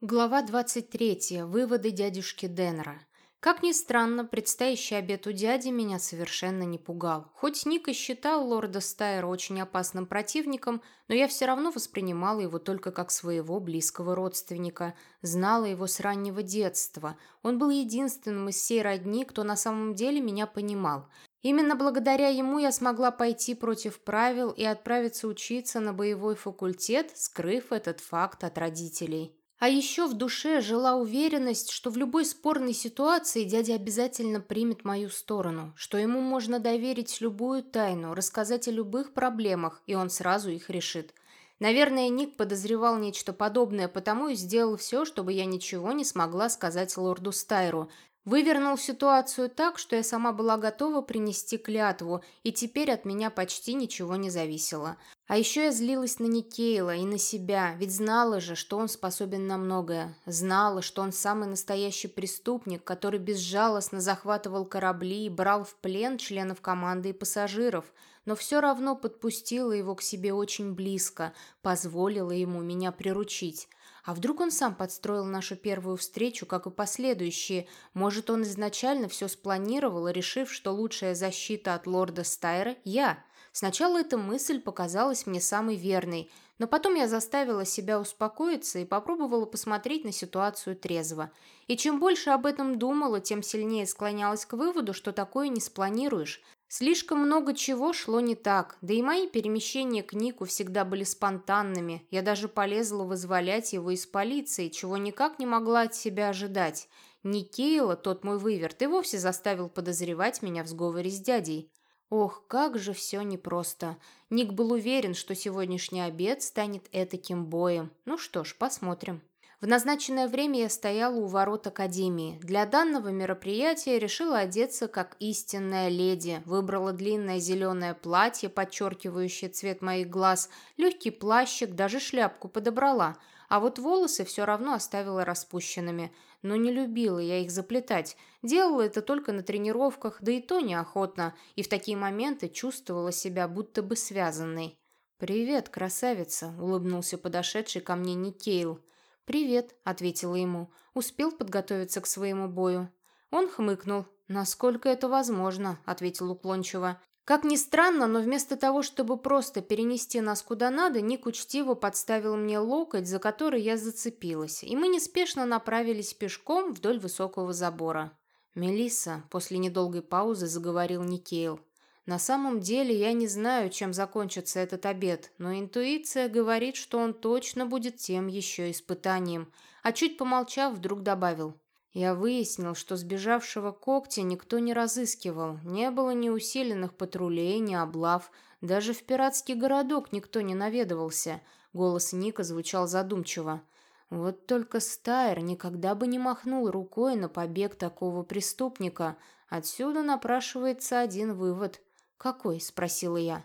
Глава 23. Выводы дядюшки Деннера. Как ни странно, предстоящий обед у дяди меня совершенно не пугал. Хоть Ник и считал лорда Стайра очень опасным противником, но я все равно воспринимала его только как своего близкого родственника. Знала его с раннего детства. Он был единственным из всей родни, кто на самом деле меня понимал. Именно благодаря ему я смогла пойти против правил и отправиться учиться на боевой факультет, скрыв этот факт от родителей. А еще в душе жила уверенность, что в любой спорной ситуации дядя обязательно примет мою сторону, что ему можно доверить любую тайну, рассказать о любых проблемах, и он сразу их решит. Наверное, Ник подозревал нечто подобное, потому и сделал все, чтобы я ничего не смогла сказать лорду Стайру, Вывернул ситуацию так, что я сама была готова принести клятву, и теперь от меня почти ничего не зависело. А еще я злилась на Никейла и на себя, ведь знала же, что он способен на многое. Знала, что он самый настоящий преступник, который безжалостно захватывал корабли и брал в плен членов команды и пассажиров, но все равно подпустила его к себе очень близко, позволила ему меня приручить. А вдруг он сам подстроил нашу первую встречу, как и последующие? Может, он изначально все спланировал, решив, что лучшая защита от лорда Стайра – я? Сначала эта мысль показалась мне самой верной, но потом я заставила себя успокоиться и попробовала посмотреть на ситуацию трезво. И чем больше об этом думала, тем сильнее склонялась к выводу, что такое не спланируешь. Слишком много чего шло не так, да и мои перемещения к Нику всегда были спонтанными. Я даже полезла вызволять его из полиции, чего никак не могла от себя ожидать. Никейла, тот мой выверт, и вовсе заставил подозревать меня в сговоре с дядей. Ох, как же все непросто. Ник был уверен, что сегодняшний обед станет этаким боем. Ну что ж, посмотрим. В назначенное время я стояла у ворот академии. Для данного мероприятия решила одеться как истинная леди. Выбрала длинное зеленое платье, подчеркивающее цвет моих глаз, легкий плащик, даже шляпку подобрала. А вот волосы все равно оставила распущенными. Но не любила я их заплетать. Делала это только на тренировках, да и то неохотно. И в такие моменты чувствовала себя будто бы связанной. «Привет, красавица», — улыбнулся подошедший ко мне Никейл. «Привет», — ответила ему. «Успел подготовиться к своему бою?» Он хмыкнул. «Насколько это возможно?» — ответил уклончиво. Как ни странно, но вместо того, чтобы просто перенести нас куда надо, Ник учтиво подставил мне локоть, за который я зацепилась, и мы неспешно направились пешком вдоль высокого забора. Мелисса после недолгой паузы заговорил Никейл. На самом деле я не знаю, чем закончится этот обед, но интуиция говорит, что он точно будет тем еще испытанием. А чуть помолчав, вдруг добавил. Я выяснил, что сбежавшего когтя никто не разыскивал. Не было ни усиленных патрулей, ни облав. Даже в пиратский городок никто не наведывался. Голос Ника звучал задумчиво. Вот только Стайр никогда бы не махнул рукой на побег такого преступника. Отсюда напрашивается один вывод – «Какой?» – спросила я.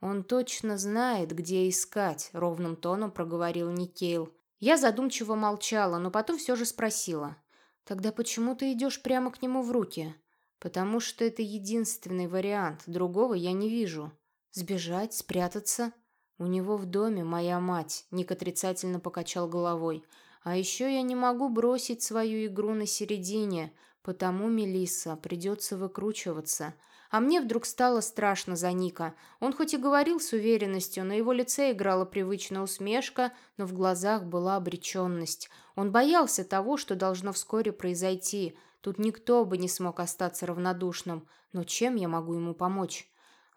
«Он точно знает, где искать», – ровным тоном проговорил Никейл. Я задумчиво молчала, но потом все же спросила. «Тогда почему ты идешь прямо к нему в руки?» «Потому что это единственный вариант, другого я не вижу. Сбежать, спрятаться?» «У него в доме моя мать», – Ник отрицательно покачал головой. «А еще я не могу бросить свою игру на середине, потому, Мелисса, придется выкручиваться». А мне вдруг стало страшно за Ника. Он хоть и говорил с уверенностью, на его лице играла привычная усмешка, но в глазах была обреченность. Он боялся того, что должно вскоре произойти. Тут никто бы не смог остаться равнодушным. Но чем я могу ему помочь?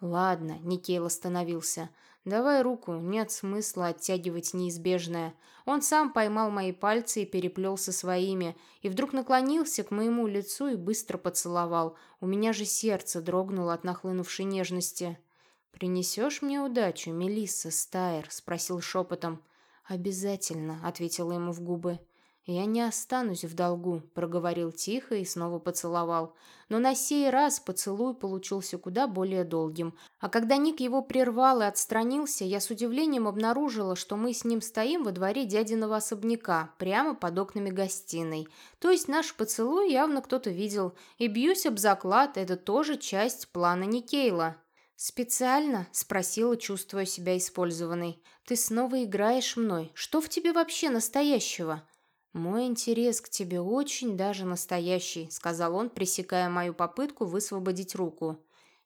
«Ладно», — Никейл остановился. «Давай руку, нет смысла оттягивать неизбежное». Он сам поймал мои пальцы и переплел со своими, и вдруг наклонился к моему лицу и быстро поцеловал. У меня же сердце дрогнуло от нахлынувшей нежности. «Принесешь мне удачу, Мелисса Стайр?» — спросил шепотом. «Обязательно», — ответила ему в губы. «Я не останусь в долгу», — проговорил тихо и снова поцеловал. Но на сей раз поцелуй получился куда более долгим. А когда Ник его прервал и отстранился, я с удивлением обнаружила, что мы с ним стоим во дворе дядиного особняка, прямо под окнами гостиной. То есть наш поцелуй явно кто-то видел. И бьюсь об заклад, это тоже часть плана Никейла. «Специально?» – спросила, чувствуя себя использованной. «Ты снова играешь мной. Что в тебе вообще настоящего?» «Мой интерес к тебе очень даже настоящий», — сказал он, пресекая мою попытку высвободить руку.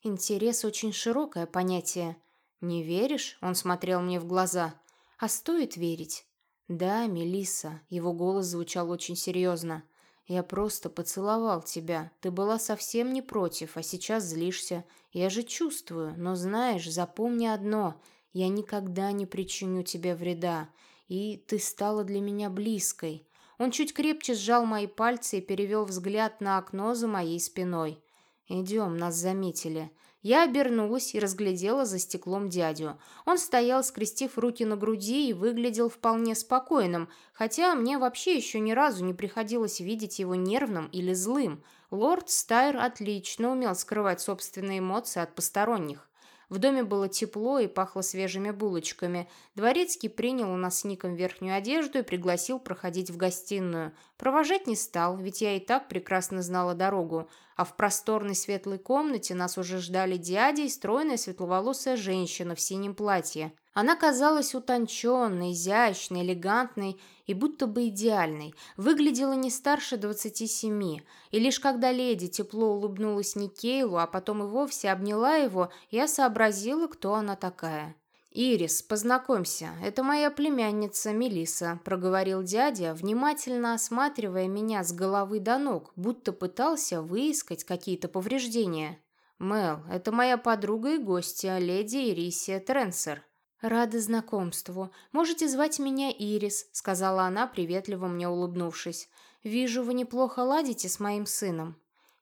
«Интерес — очень широкое понятие. Не веришь?» — он смотрел мне в глаза. «А стоит верить?» «Да, Мелисса. его голос звучал очень серьезно. «Я просто поцеловал тебя. Ты была совсем не против, а сейчас злишься. Я же чувствую, но знаешь, запомни одно. Я никогда не причиню тебе вреда. И ты стала для меня близкой». Он чуть крепче сжал мои пальцы и перевел взгляд на окно за моей спиной. «Идем, нас заметили. Я обернулась и разглядела за стеклом дядю. Он стоял, скрестив руки на груди и выглядел вполне спокойным, хотя мне вообще еще ни разу не приходилось видеть его нервным или злым. Лорд Стайр отлично умел скрывать собственные эмоции от посторонних. В доме было тепло и пахло свежими булочками. Дворецкий принял у нас с Ником верхнюю одежду и пригласил проходить в гостиную. Провожать не стал, ведь я и так прекрасно знала дорогу. А в просторной светлой комнате нас уже ждали дядя и стройная светловолосая женщина в синем платье. Она казалась утонченной, изящной, элегантной и будто бы идеальной. Выглядела не старше двадцати семи. И лишь когда леди тепло улыбнулась Никейлу, а потом и вовсе обняла его, я сообразила, кто она такая. «Ирис, познакомься, это моя племянница Мелиса, проговорил дядя, внимательно осматривая меня с головы до ног, будто пытался выискать какие-то повреждения. «Мел, это моя подруга и гостья, леди Ирисия Тренсер». «Рада знакомству. Можете звать меня Ирис», — сказала она, приветливо мне улыбнувшись. «Вижу, вы неплохо ладите с моим сыном».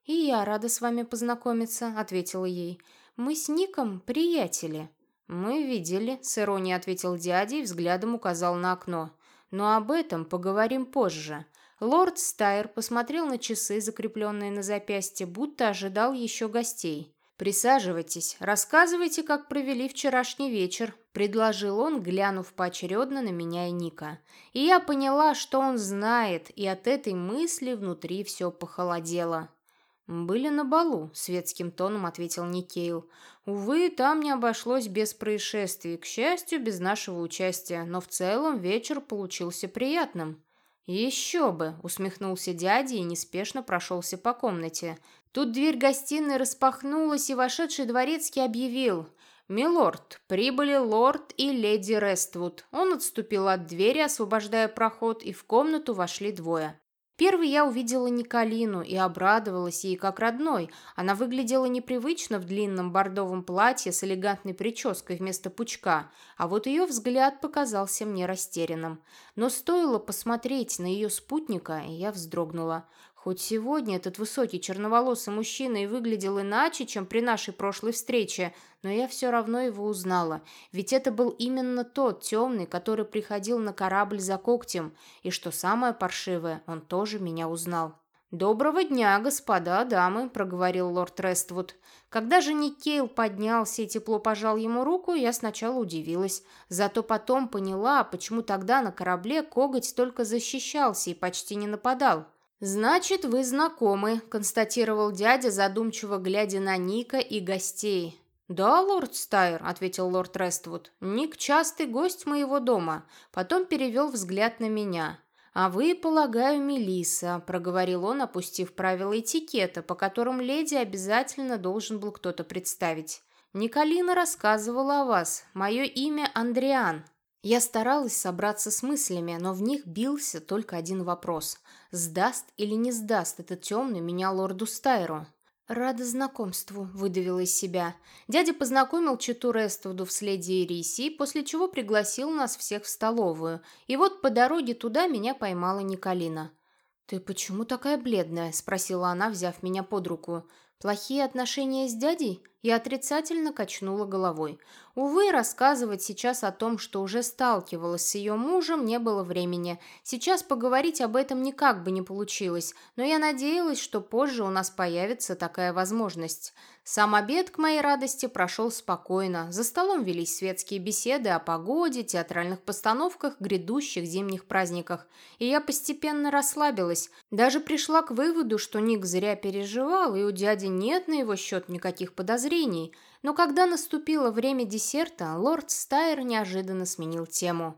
«И я рада с вами познакомиться», — ответила ей. «Мы с Ником приятели». «Мы видели», — с иронией ответил дядя и взглядом указал на окно. «Но об этом поговорим позже». Лорд Стайр посмотрел на часы, закрепленные на запястье, будто ожидал еще гостей. «Присаживайтесь, рассказывайте, как провели вчерашний вечер», — предложил он, глянув поочередно на меня и Ника. И я поняла, что он знает, и от этой мысли внутри все похолодело. «Были на балу», — светским тоном ответил Никейл. «Увы, там не обошлось без происшествий, к счастью, без нашего участия, но в целом вечер получился приятным». «Еще бы!» — усмехнулся дядя и неспешно прошелся по комнате. Тут дверь гостиной распахнулась, и вошедший дворецкий объявил «Милорд, прибыли лорд и леди Рествуд». Он отступил от двери, освобождая проход, и в комнату вошли двое. Первый я увидела Николину и обрадовалась ей как родной. Она выглядела непривычно в длинном бордовом платье с элегантной прической вместо пучка, а вот ее взгляд показался мне растерянным. Но стоило посмотреть на ее спутника, и я вздрогнула. Хоть сегодня этот высокий черноволосый мужчина и выглядел иначе, чем при нашей прошлой встрече, но я все равно его узнала, ведь это был именно тот темный, который приходил на корабль за когтем, и что самое паршивое, он тоже меня узнал. «Доброго дня, господа, дамы», — проговорил лорд Рествуд. Когда же Никейл поднялся и тепло пожал ему руку, я сначала удивилась. Зато потом поняла, почему тогда на корабле коготь только защищался и почти не нападал. «Значит, вы знакомы», — констатировал дядя, задумчиво глядя на Ника и гостей. «Да, лорд Стайр», — ответил лорд Рествуд. «Ник — частый гость моего дома». Потом перевел взгляд на меня. «А вы, полагаю, Мелисса», — проговорил он, опустив правила этикета, по которым леди обязательно должен был кто-то представить. «Николина рассказывала о вас. Мое имя Андриан». Я старалась собраться с мыслями, но в них бился только один вопрос. Сдаст или не сдаст этот темный меня лорду Стайру? «Рада знакомству», — выдавила из себя. Дядя познакомил Читу Рествуду в следе Ирисии, после чего пригласил нас всех в столовую. И вот по дороге туда меня поймала Николина. «Ты почему такая бледная?» — спросила она, взяв меня под руку. «Плохие отношения с дядей?» Я отрицательно качнула головой. Увы, рассказывать сейчас о том, что уже сталкивалась с ее мужем, не было времени. Сейчас поговорить об этом никак бы не получилось, но я надеялась, что позже у нас появится такая возможность. Сам обед, к моей радости, прошел спокойно. За столом велись светские беседы о погоде, театральных постановках, грядущих зимних праздниках. И я постепенно расслабилась. Даже пришла к выводу, что Ник зря переживал, и у дяди нет на его счет никаких подозрений. Но когда наступило время десерта, лорд Стайр неожиданно сменил тему.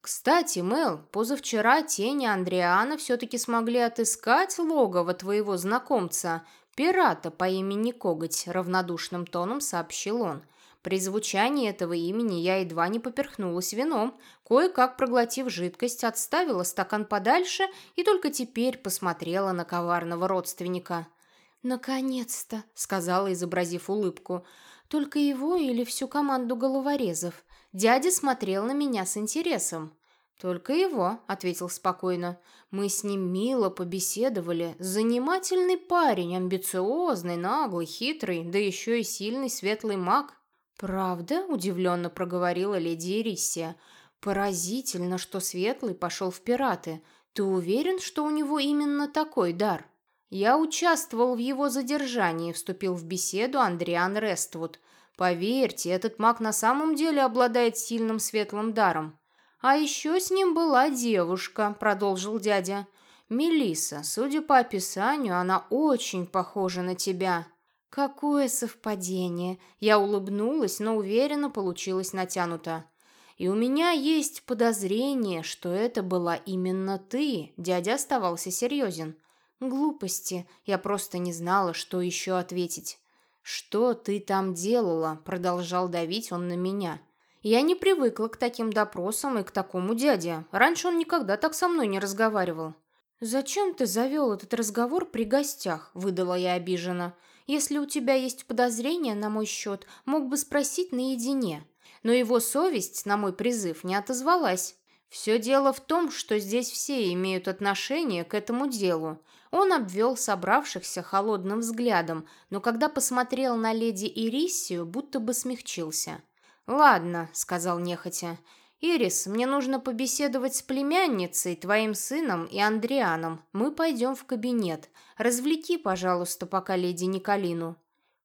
Кстати, Мел, позавчера тени Андриана все-таки смогли отыскать логово твоего знакомца, пирата по имени Коготь, равнодушным тоном сообщил он. При звучании этого имени я едва не поперхнулась вином, кое-как проглотив жидкость, отставила стакан подальше и только теперь посмотрела на коварного родственника. «Наконец-то!» — сказала, изобразив улыбку. «Только его или всю команду головорезов?» Дядя смотрел на меня с интересом. «Только его», — ответил спокойно. «Мы с ним мило побеседовали. Занимательный парень, амбициозный, наглый, хитрый, да еще и сильный светлый маг». «Правда?» — удивленно проговорила леди Ирисия. «Поразительно, что Светлый пошел в пираты. Ты уверен, что у него именно такой дар?» «Я участвовал в его задержании», — вступил в беседу Андриан Рествуд. Поверьте, этот маг на самом деле обладает сильным светлым даром. А еще с ним была девушка, продолжил дядя. Мелиса, судя по описанию, она очень похожа на тебя. Какое совпадение. Я улыбнулась, но уверенно получилось натянуто. И у меня есть подозрение, что это была именно ты. Дядя оставался серьезен. Глупости. Я просто не знала, что еще ответить. «Что ты там делала?» – продолжал давить он на меня. Я не привыкла к таким допросам и к такому дяде. Раньше он никогда так со мной не разговаривал. «Зачем ты завел этот разговор при гостях?» – выдала я обиженно. «Если у тебя есть подозрения на мой счет, мог бы спросить наедине». Но его совесть на мой призыв не отозвалась. Все дело в том, что здесь все имеют отношение к этому делу. Он обвел собравшихся холодным взглядом, но когда посмотрел на леди Ирисию, будто бы смягчился. «Ладно», — сказал нехотя. «Ирис, мне нужно побеседовать с племянницей, твоим сыном и Андрианом. Мы пойдем в кабинет. Развлеки, пожалуйста, пока леди Николину».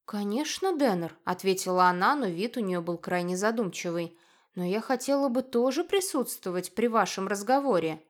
«Конечно, Деннер», — ответила она, но вид у нее был крайне задумчивый. «Но я хотела бы тоже присутствовать при вашем разговоре».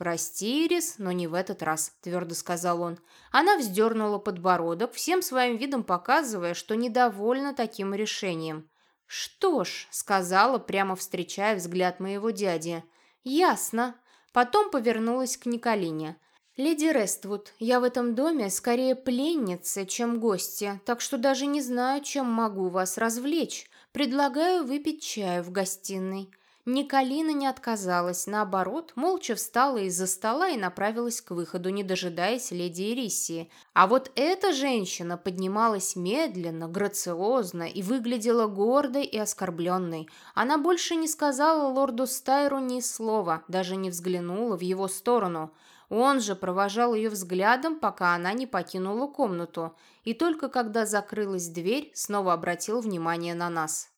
«Прости, Ирис, но не в этот раз», – твердо сказал он. Она вздернула подбородок, всем своим видом показывая, что недовольна таким решением. «Что ж», – сказала, прямо встречая взгляд моего дяди. «Ясно». Потом повернулась к Николине. «Леди Рествуд, я в этом доме скорее пленница, чем гостья, так что даже не знаю, чем могу вас развлечь. Предлагаю выпить чаю в гостиной». Николина не отказалась, наоборот, молча встала из-за стола и направилась к выходу, не дожидаясь леди Ирисии. А вот эта женщина поднималась медленно, грациозно и выглядела гордой и оскорбленной. Она больше не сказала лорду Стайру ни слова, даже не взглянула в его сторону. Он же провожал ее взглядом, пока она не покинула комнату, и только когда закрылась дверь, снова обратил внимание на нас.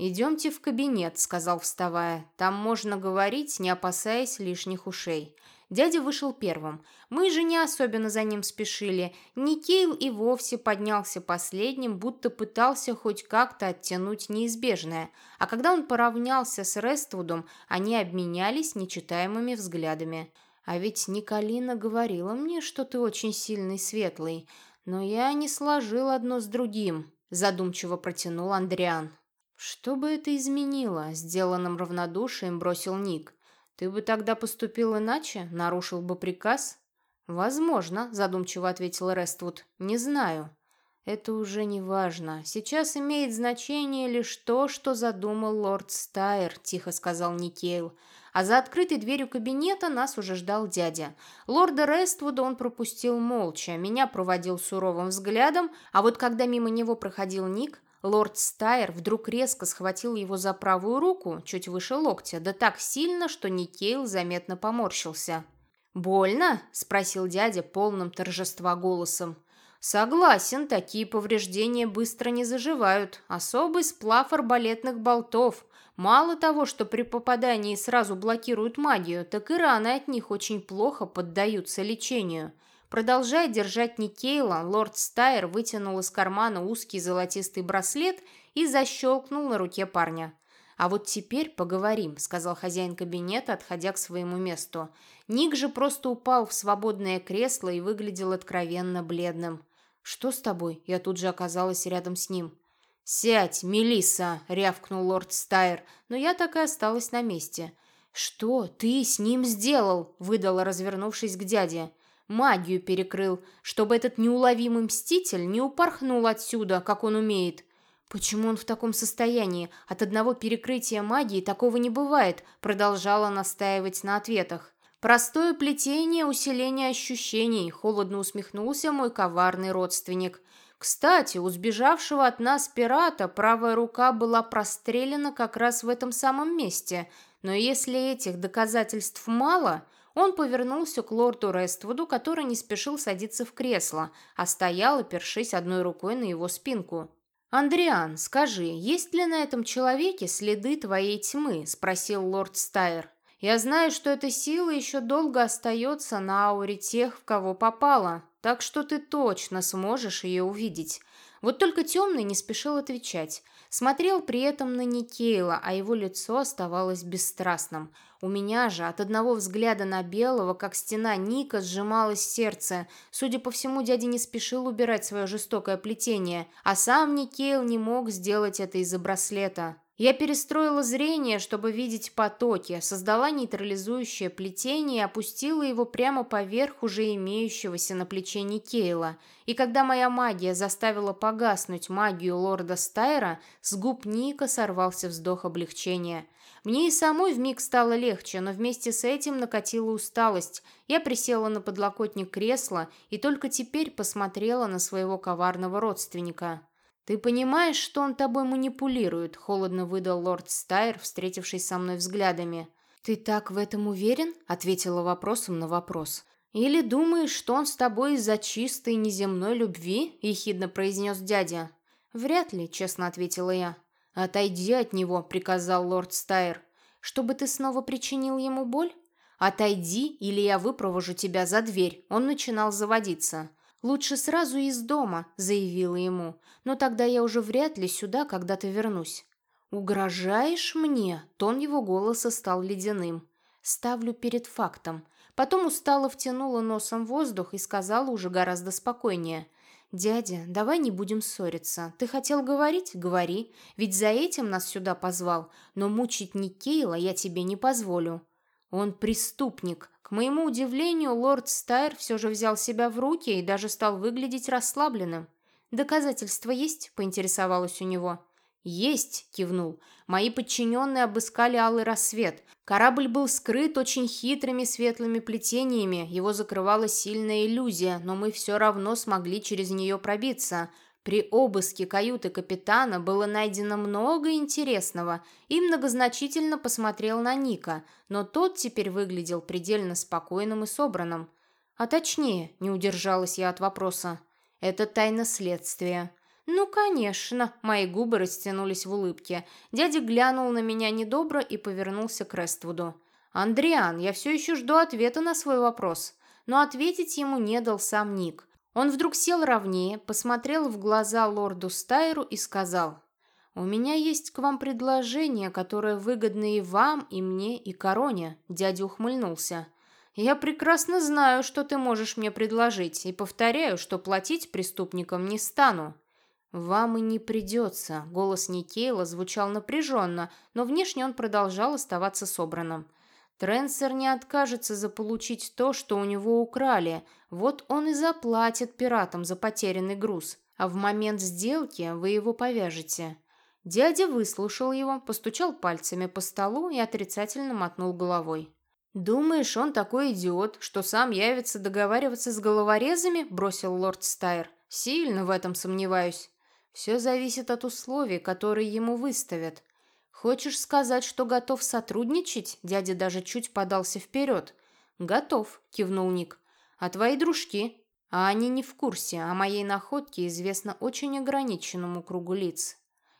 «Идемте в кабинет», — сказал, вставая. «Там можно говорить, не опасаясь лишних ушей». Дядя вышел первым. Мы же не особенно за ним спешили. Никейл и вовсе поднялся последним, будто пытался хоть как-то оттянуть неизбежное. А когда он поравнялся с Рествудом, они обменялись нечитаемыми взглядами. «А ведь Николина говорила мне, что ты очень сильный светлый, но я не сложил одно с другим», – задумчиво протянул Андриан. «Что бы это изменило?» – сделанным равнодушием бросил Ник. «Ты бы тогда поступил иначе? Нарушил бы приказ?» «Возможно», – задумчиво ответил Рествуд. «Не знаю». «Это уже не важно. Сейчас имеет значение лишь то, что задумал лорд Стайр», – тихо сказал Никейл. А за открытой дверью кабинета нас уже ждал дядя. Лорда Рествуда он пропустил молча, меня проводил суровым взглядом, а вот когда мимо него проходил Ник, Лорд Стайр вдруг резко схватил его за правую руку, чуть выше локтя, да так сильно, что Никейл заметно поморщился. «Больно?» – спросил дядя полным торжества голосом. «Согласен, такие повреждения быстро не заживают. Особый сплав арбалетных болтов. Мало того, что при попадании сразу блокируют магию, так и раны от них очень плохо поддаются лечению. Продолжая держать Никейла, лорд Стайр вытянул из кармана узкий золотистый браслет и защелкнул на руке парня. «А вот теперь поговорим», — сказал хозяин кабинета, отходя к своему месту. Ник же просто упал в свободное кресло и выглядел откровенно бледным. «Что с тобой?» Я тут же оказалась рядом с ним. «Сядь, Мелисса!» — рявкнул лорд Стайр, но я так и осталась на месте. «Что ты с ним сделал?» — выдала, развернувшись к дяде. «Магию перекрыл, чтобы этот неуловимый мститель не упорхнул отсюда, как он умеет». «Почему он в таком состоянии? От одного перекрытия магии такого не бывает», — продолжала настаивать на ответах. «Простое плетение усиление ощущений», — холодно усмехнулся мой коварный родственник. «Кстати, у сбежавшего от нас пирата правая рука была прострелена как раз в этом самом месте, но если этих доказательств мало...» Он повернулся к лорду Рествуду, который не спешил садиться в кресло, а стоял, опершись одной рукой на его спинку. «Андриан, скажи, есть ли на этом человеке следы твоей тьмы?» – спросил лорд Стайр. Я знаю, что эта сила еще долго остается на ауре тех, в кого попала, так что ты точно сможешь ее увидеть. Вот только темный не спешил отвечать. Смотрел при этом на Никейла, а его лицо оставалось бесстрастным. У меня же от одного взгляда на белого, как стена Ника, сжималось сердце. Судя по всему, дядя не спешил убирать свое жестокое плетение, а сам Никейл не мог сделать это из-за браслета. Я перестроила зрение, чтобы видеть потоки, создала нейтрализующее плетение и опустила его прямо поверх уже имеющегося на плече Никейла. И когда моя магия заставила погаснуть магию лорда Стайра, с губ Ника сорвался вздох облегчения. Мне и самой вмиг стало легче, но вместе с этим накатила усталость. Я присела на подлокотник кресла и только теперь посмотрела на своего коварного родственника. «Ты понимаешь, что он тобой манипулирует?» — холодно выдал лорд Стайр, встретившись со мной взглядами. «Ты так в этом уверен?» — ответила вопросом на вопрос. «Или думаешь, что он с тобой из-за чистой неземной любви?» — ехидно произнес дядя. «Вряд ли», — честно ответила я. «Отойди от него», — приказал лорд Стайр. «Чтобы ты снова причинил ему боль?» «Отойди, или я выпровожу тебя за дверь». Он начинал заводиться. «Лучше сразу из дома», — заявила ему. «Но тогда я уже вряд ли сюда когда-то вернусь». «Угрожаешь мне?» — тон его голоса стал ледяным. «Ставлю перед фактом». Потом устало втянула носом воздух и сказала уже гораздо спокойнее. «Дядя, давай не будем ссориться. Ты хотел говорить? Говори. Ведь за этим нас сюда позвал. Но мучить Никейла я тебе не позволю». «Он преступник», к моему удивлению, лорд Стайр все же взял себя в руки и даже стал выглядеть расслабленным. «Доказательства есть?» – поинтересовалась у него. «Есть!» – кивнул. «Мои подчиненные обыскали Алый Рассвет. Корабль был скрыт очень хитрыми светлыми плетениями, его закрывала сильная иллюзия, но мы все равно смогли через нее пробиться. При обыске каюты капитана было найдено много интересного и многозначительно посмотрел на Ника, но тот теперь выглядел предельно спокойным и собранным. А точнее, не удержалась я от вопроса. Это тайна следствия. «Ну, конечно!» – мои губы растянулись в улыбке. Дядя глянул на меня недобро и повернулся к Рествуду. «Андриан, я все еще жду ответа на свой вопрос». Но ответить ему не дал сам Ник. Он вдруг сел ровнее, посмотрел в глаза лорду Стайру и сказал, «У меня есть к вам предложение, которое выгодно и вам, и мне, и короне», — дядя ухмыльнулся. «Я прекрасно знаю, что ты можешь мне предложить, и повторяю, что платить преступникам не стану». «Вам и не придется», — голос Никейла звучал напряженно, но внешне он продолжал оставаться собранным. Тренсер не откажется заполучить то, что у него украли. Вот он и заплатит пиратам за потерянный груз. А в момент сделки вы его повяжете. Дядя выслушал его, постучал пальцами по столу и отрицательно мотнул головой. «Думаешь, он такой идиот, что сам явится договариваться с головорезами?» – бросил лорд Стайр. «Сильно в этом сомневаюсь. Все зависит от условий, которые ему выставят. «Хочешь сказать, что готов сотрудничать?» Дядя даже чуть подался вперед. «Готов», — кивнул Ник. «А твои дружки?» «А они не в курсе, о моей находке известно очень ограниченному кругу лиц».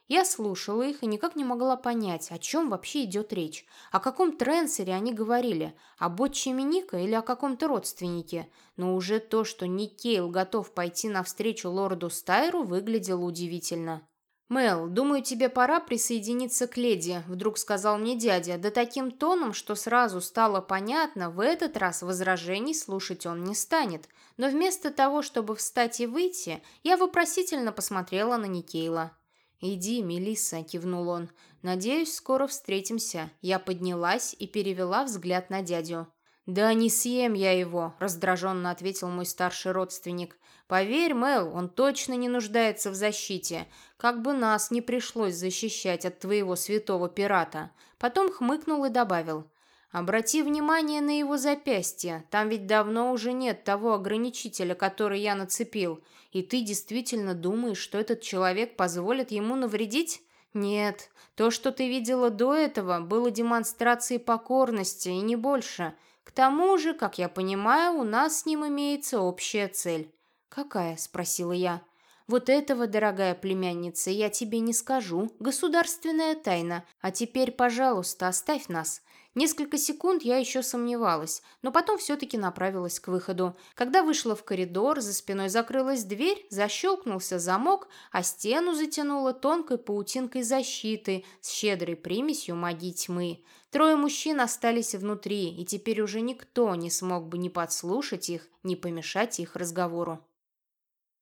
Я слушала их и никак не могла понять, о чем вообще идет речь. О каком тренсере они говорили, об отчиме Ника или о каком-то родственнике. Но уже то, что Никейл готов пойти навстречу лорду Стайру, выглядело удивительно. «Мел, думаю, тебе пора присоединиться к леди», — вдруг сказал мне дядя, да таким тоном, что сразу стало понятно, в этот раз возражений слушать он не станет. Но вместо того, чтобы встать и выйти, я вопросительно посмотрела на Никейла. «Иди, Мелисса», — кивнул он. «Надеюсь, скоро встретимся». Я поднялась и перевела взгляд на дядю. «Да не съем я его», — раздраженно ответил мой старший родственник. «Поверь, Мэл, он точно не нуждается в защите. Как бы нас не пришлось защищать от твоего святого пирата». Потом хмыкнул и добавил. «Обрати внимание на его запястье. Там ведь давно уже нет того ограничителя, который я нацепил. И ты действительно думаешь, что этот человек позволит ему навредить?» «Нет, то, что ты видела до этого, было демонстрацией покорности, и не больше. К тому же, как я понимаю, у нас с ним имеется общая цель». «Какая?» – спросила я. «Вот этого, дорогая племянница, я тебе не скажу. Государственная тайна. А теперь, пожалуйста, оставь нас. Несколько секунд я еще сомневалась, но потом все-таки направилась к выходу. Когда вышла в коридор, за спиной закрылась дверь, защелкнулся замок, а стену затянуло тонкой паутинкой защиты с щедрой примесью магии тьмы. Трое мужчин остались внутри, и теперь уже никто не смог бы ни подслушать их, ни помешать их разговору.